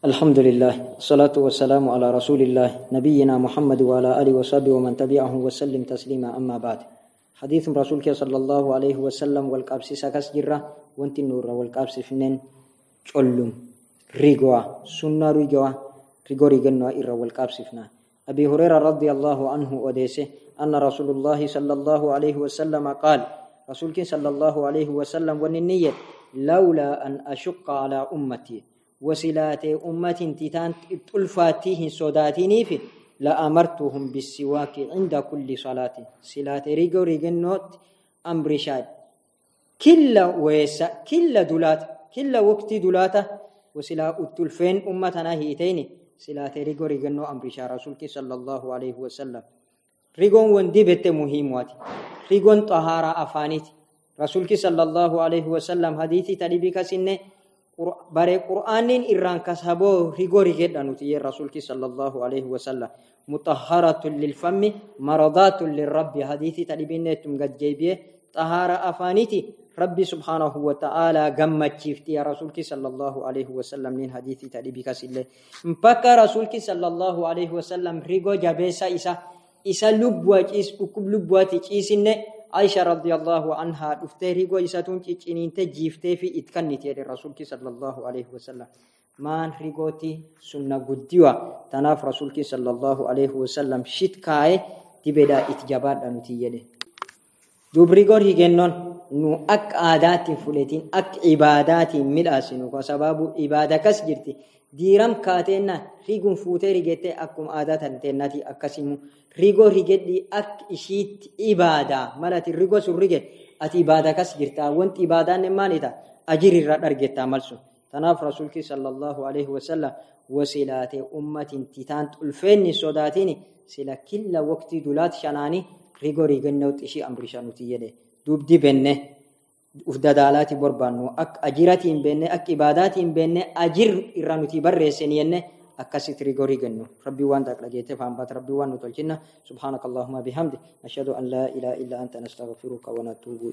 الحمد لله الصلاة والسلام على رسول الله نبينا محمد وعلى آله وصحبه ومن تبعه وسلم تسليما أما بعد حديث رسولك صلى الله عليه وسلم والقابس سكس جرة وانت النور والقابس فنين علم ريقوا سنة ريقوا ريقوا ريقوا إرى والقابس فنا أبي هريرة رضي الله عنه وديسه أن رسول الله صلى الله عليه وسلم قال رسولك صلى الله عليه وسلم وننية لولا أن أشق على أمتي وسلات أمة تتان تلفاتيه صداتيني في لأمرتهم بالسواك عند كل صلاة. سلات ريغو ريغنوت أمر شاد. كلا ويسا كلا دولات كلا وقت دولاتا وسلا التلفين أمتنا هيتين سلات ريغو ريغنو شاد. رسولك صلى الله عليه وسلم. ريغون وندي بيت مهمواتي ريغون طهارة أفانيت. رسولك صلى الله عليه وسلم حديثي تلبيك سنه bare qur'aanin irraan kasaboo rigori gedha nuti yee rasuulki sallallahu alaihi wasallam mutahharatun lilfammi maradaatun lirrabbi hadiisi tadhibinne ittum gajjeebiye xahaara afaaniti rabbi subhanahu wa ta'ala gammachiifti ya rasuulki sallallahu alaihi wasallam nin hadiisi tadhibi kasillee mpaka rasuulki sallallahu alaihi wasallam rigo jabeessa isa isa lubbua ciis dhukkub lubbuati ciisinne عائشة رضي الله عنها دفتي ريغو إساتون تشينين تجيفتي في إتكنت يد الرسول صلى الله عليه وسلم. مان ريغوتي سنة قديوة. تناف رسول صلى الله عليه وسلم شت كاي تبدا إتجابات أنتي يده دوب ريغو ريغنون نو أك عادات فلتين أك عبادات ملاسنو وسباب عبادة كس جرتي diiram kaateenna rigun fuutee rigettee akkuma aadaa tanteennaati akkasimu rigoo rigedhi ak ishiitti ibaadaa malati rigoo sun rige ati ibaadaa kas jirta wanti ibaadaan maalita ajirirra dhargettaa malsu tanaaf rasuulki sallallahu alaihi wasallam wasilaatee ummatin titaan xulfeenni sodaatiin sila killa waqtii dulaat shanaanii rigoo rigannawti ishii amrisha nuti jedhe dubdi benne uf dadaalaati barbaannu akka ajiratiin beenne akka ibaadaatiin beenne ajir irra nuti barreessin yenne akkasitti rigorii gannu rabbii waan dhageette faanbaat rabbii waan nu tolchinna subhaanaka allahumma bihamdi nashhadu an laa ilaaha illa anta nastaghfiruka wa natuubu